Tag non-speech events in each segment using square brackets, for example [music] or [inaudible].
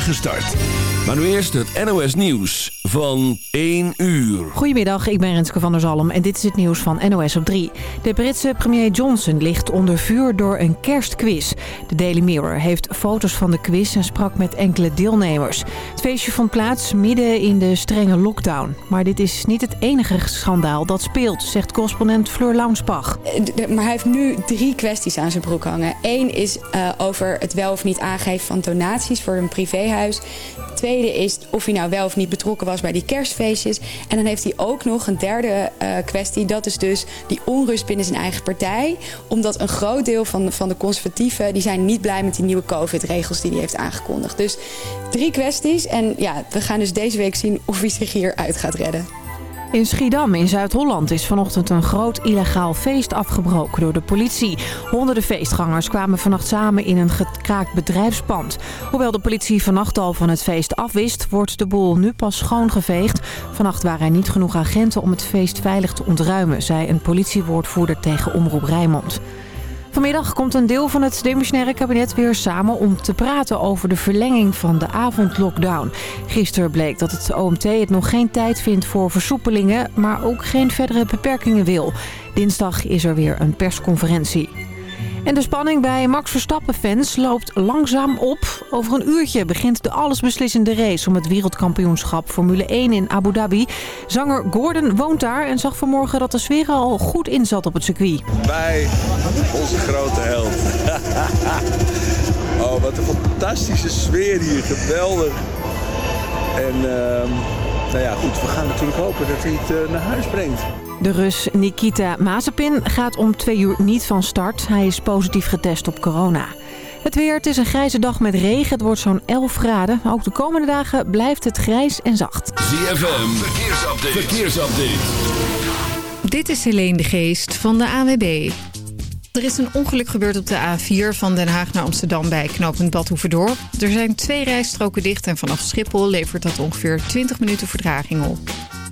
start. Maar nu eerst het NOS Nieuws van 1 uur. Goedemiddag, ik ben Renske van der Zalm en dit is het nieuws van NOS op 3. De Britse premier Johnson ligt onder vuur door een kerstquiz. De Daily Mirror heeft foto's van de quiz en sprak met enkele deelnemers. Het feestje vond plaats midden in de strenge lockdown. Maar dit is niet het enige schandaal dat speelt, zegt correspondent Fleur Launsbach. Maar hij heeft nu drie kwesties aan zijn broek hangen. Eén is uh, over het wel of niet aangeven van donaties voor een tweede is of hij nou wel of niet betrokken was bij die kerstfeestjes. En dan heeft hij ook nog een derde uh, kwestie. Dat is dus die onrust binnen zijn eigen partij. Omdat een groot deel van, van de conservatieven... die zijn niet blij met die nieuwe covid-regels die hij heeft aangekondigd. Dus drie kwesties. En ja, we gaan dus deze week zien of hij zich hieruit gaat redden. In Schiedam in Zuid-Holland is vanochtend een groot illegaal feest afgebroken door de politie. Honderden feestgangers kwamen vannacht samen in een gekraakt bedrijfspand. Hoewel de politie vannacht al van het feest afwist, wordt de boel nu pas schoongeveegd. Vannacht waren er niet genoeg agenten om het feest veilig te ontruimen, zei een politiewoordvoerder tegen Omroep Rijnmond. Vanmiddag komt een deel van het demissionaire kabinet weer samen om te praten over de verlenging van de avondlockdown. Gisteren bleek dat het OMT het nog geen tijd vindt voor versoepelingen, maar ook geen verdere beperkingen wil. Dinsdag is er weer een persconferentie. En de spanning bij Max Verstappen-fans loopt langzaam op. Over een uurtje begint de allesbeslissende race om het wereldkampioenschap Formule 1 in Abu Dhabi. Zanger Gordon woont daar en zag vanmorgen dat de sfeer al goed in zat op het circuit. Bij onze grote held. [laughs] oh, wat een fantastische sfeer hier. Geweldig. En uh, nou ja, goed, we gaan natuurlijk hopen dat hij het uh, naar huis brengt. De Rus Nikita Mazepin gaat om twee uur niet van start. Hij is positief getest op corona. Het weer, het is een grijze dag met regen. Het wordt zo'n 11 graden. Ook de komende dagen blijft het grijs en zacht. ZFM, verkeersupdate. verkeersupdate. Dit is Helene de Geest van de AWB. Er is een ongeluk gebeurd op de A4 van Den Haag naar Amsterdam bij knooppunt Badhoevedorp. Er zijn twee rijstroken dicht en vanaf Schiphol levert dat ongeveer 20 minuten vertraging op.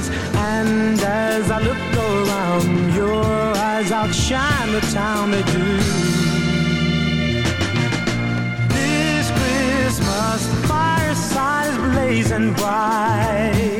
stars. And as I look around, your eyes outshine the town they do. This Christmas, the fireside is blazing bright.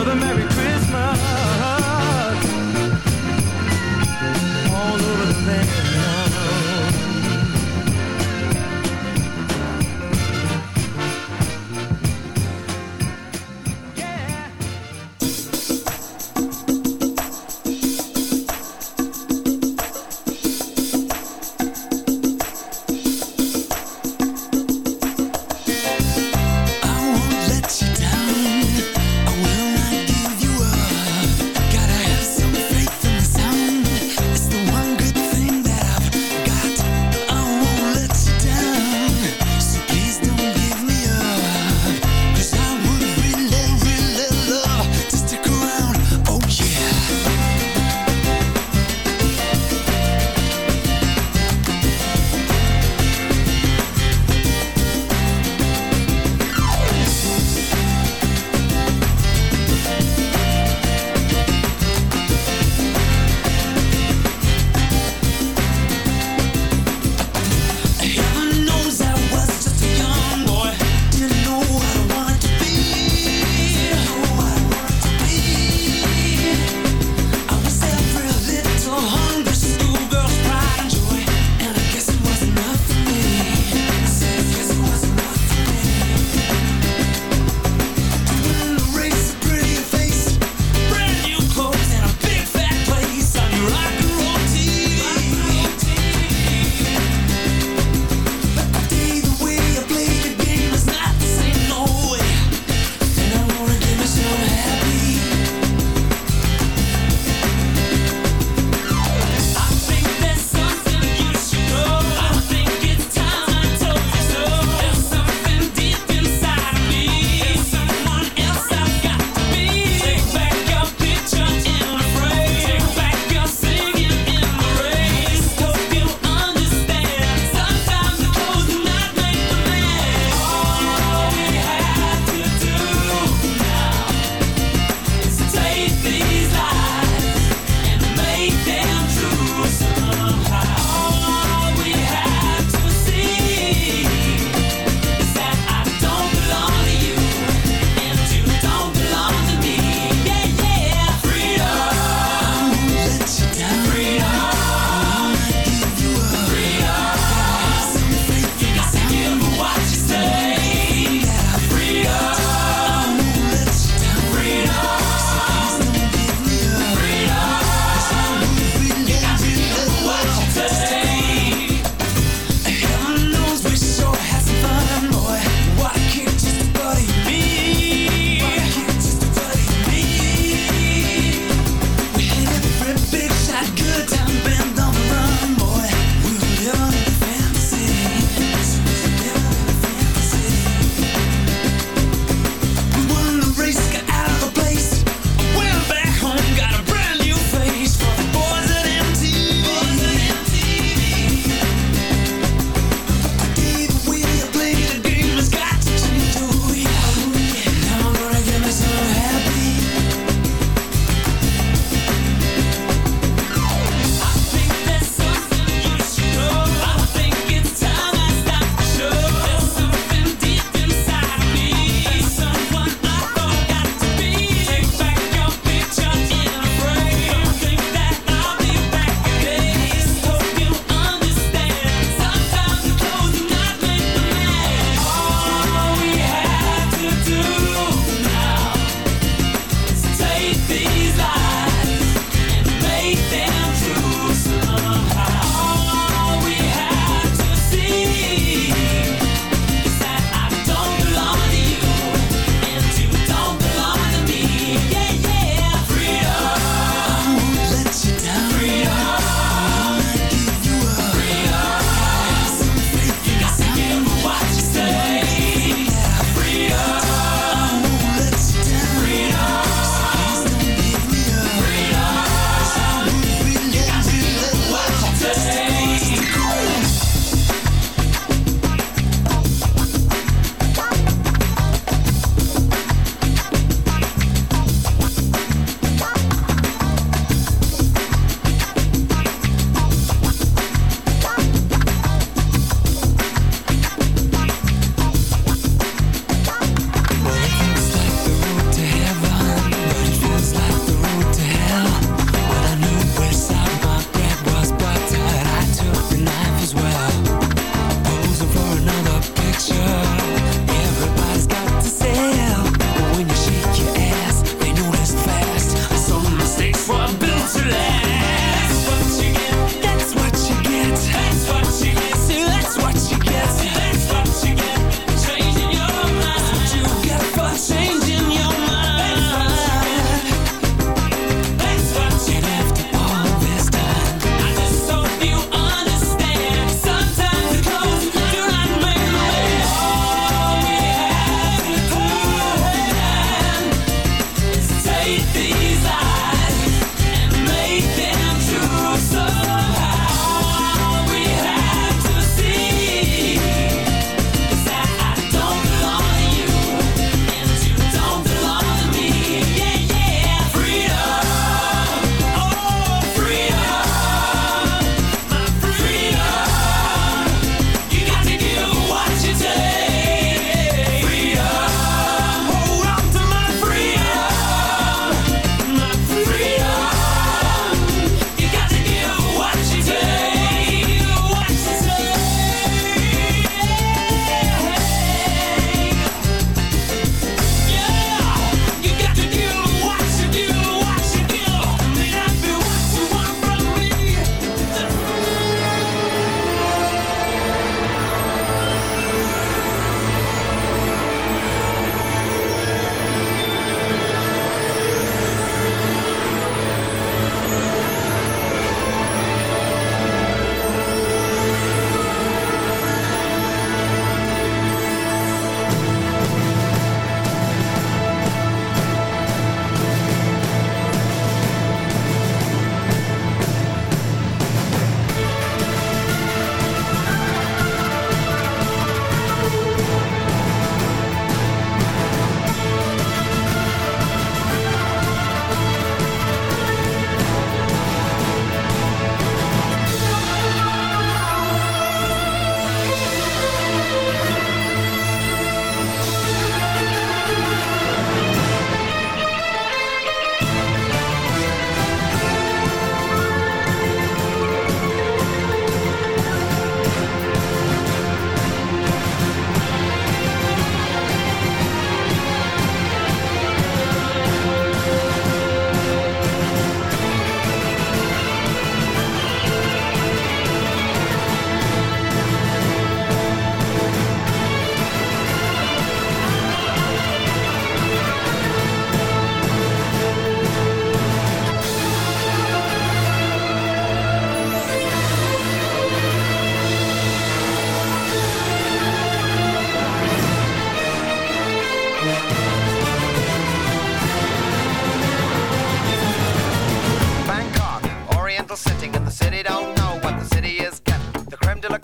of America.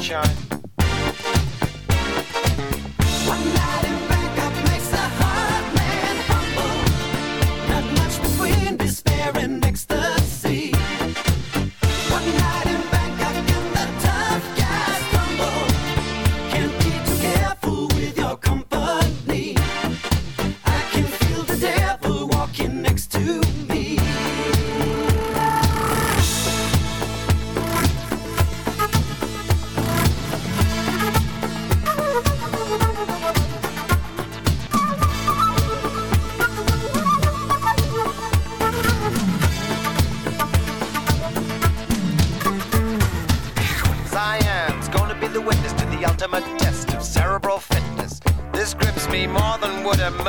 sunshine.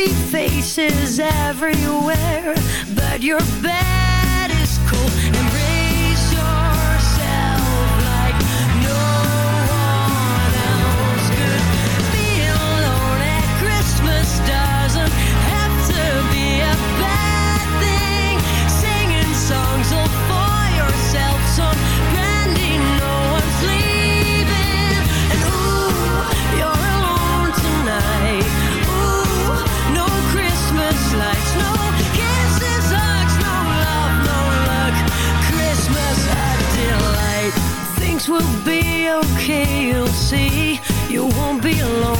happy faces everywhere, but you're bad. things will be okay, you'll see. You won't be alone.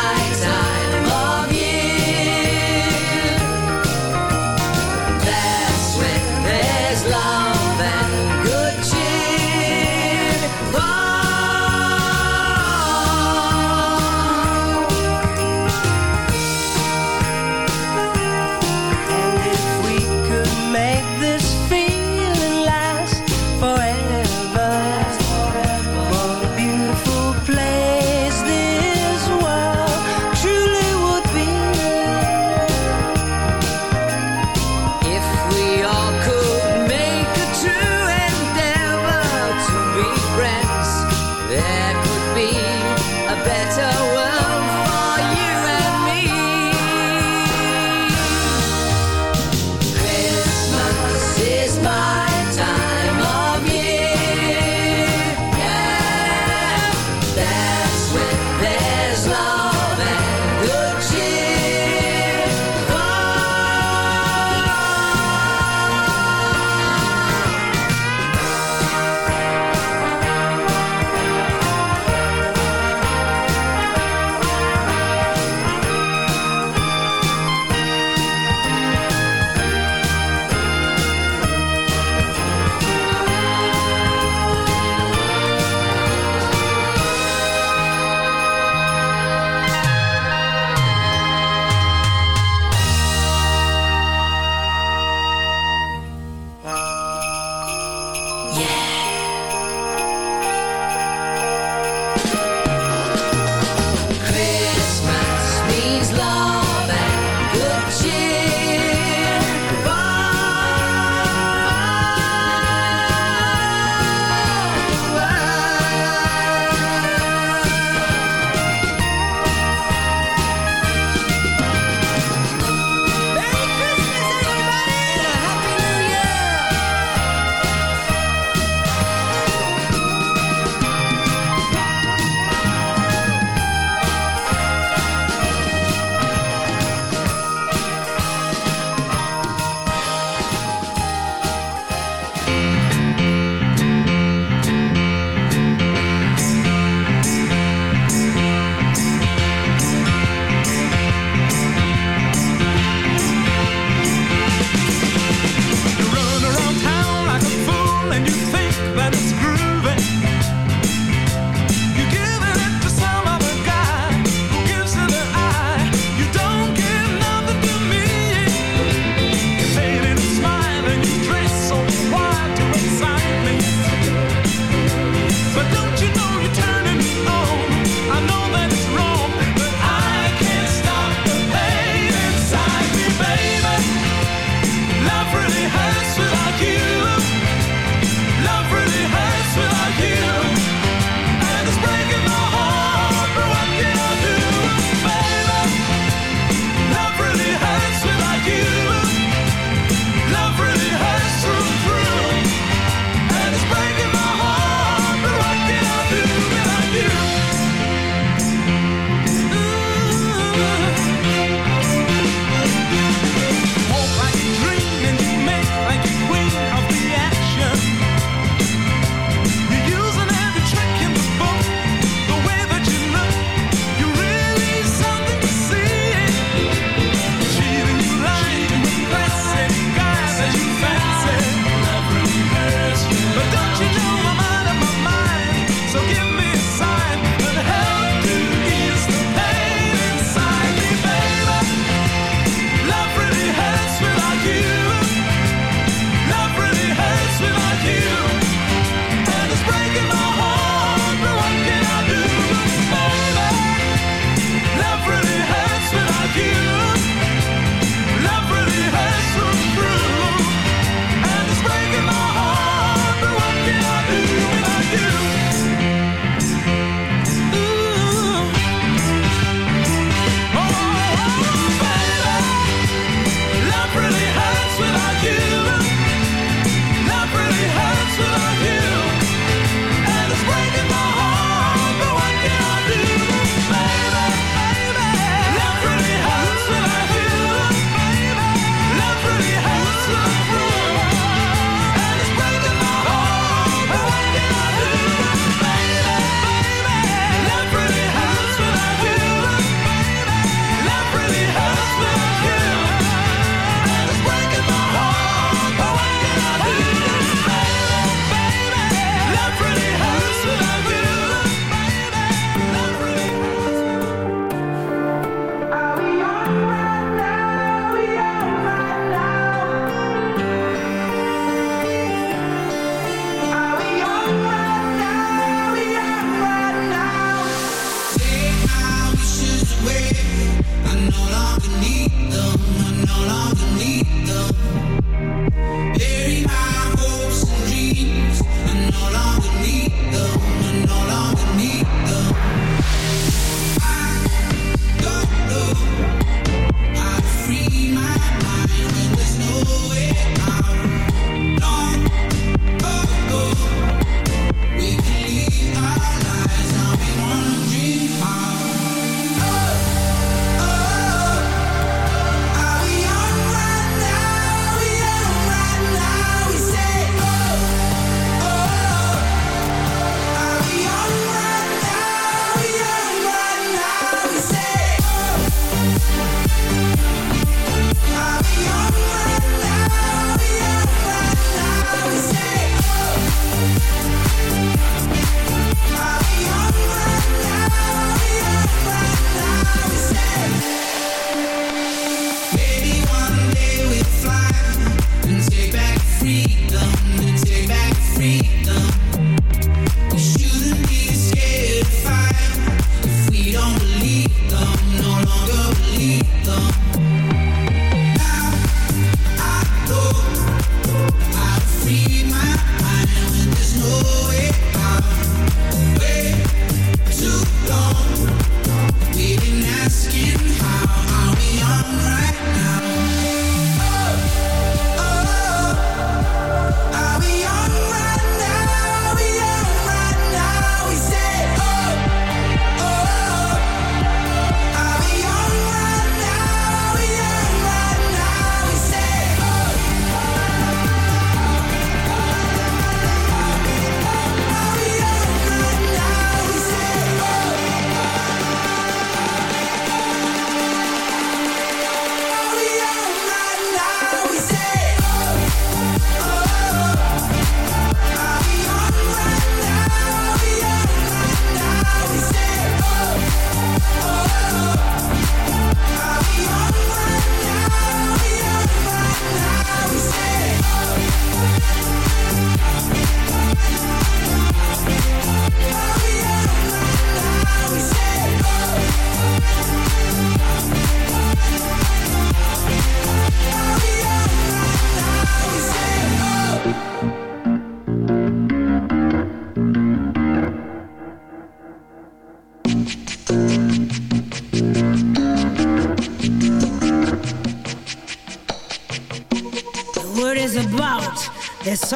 eyes.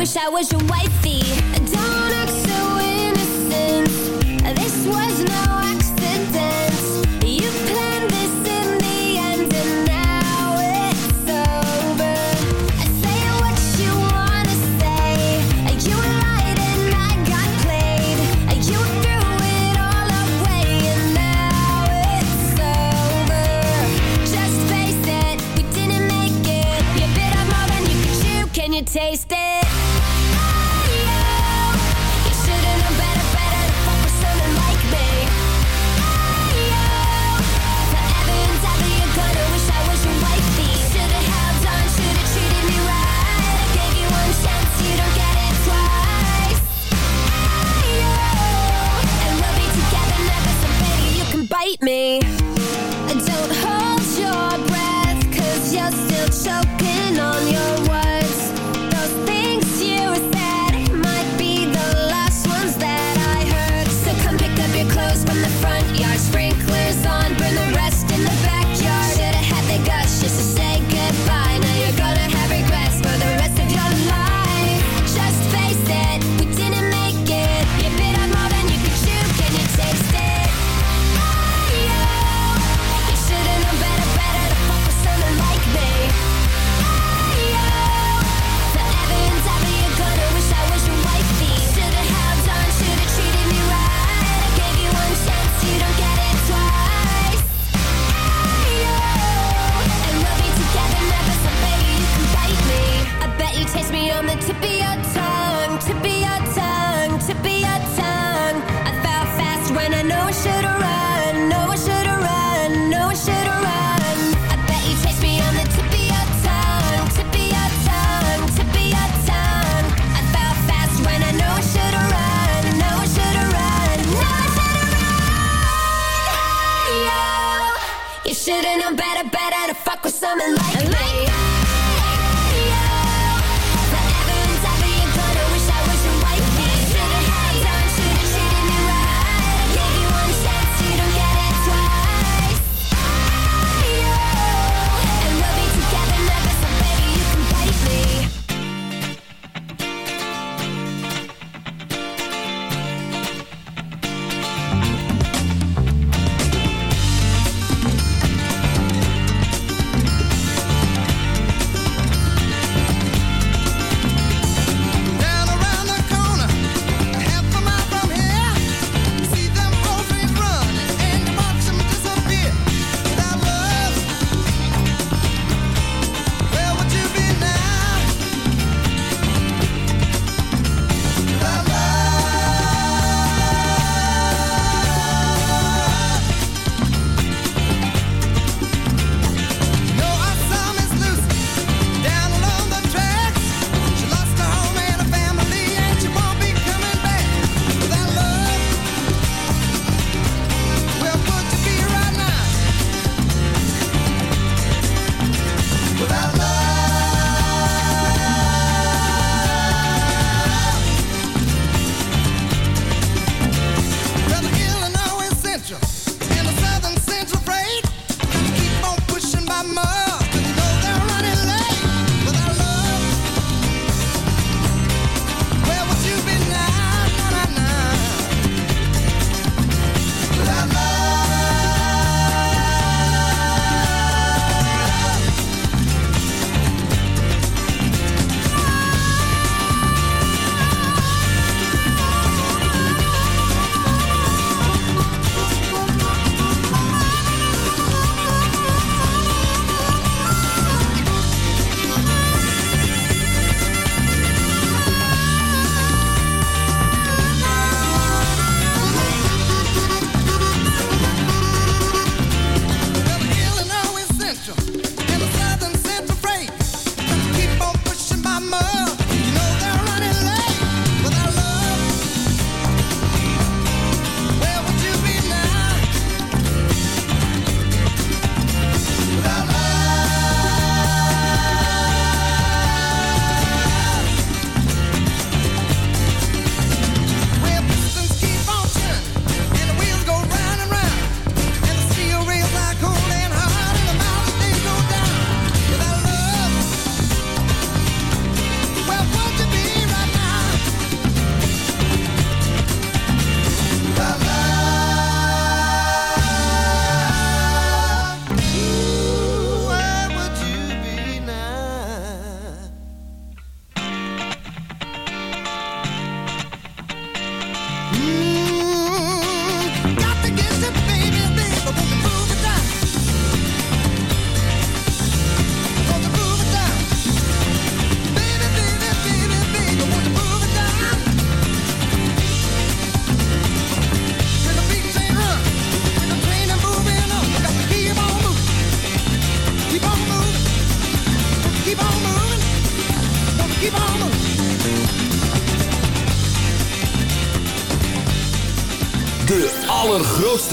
Wish I was your wifey. coming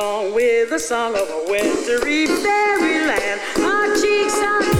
along with the song of a wintry fairyland. Our cheeks are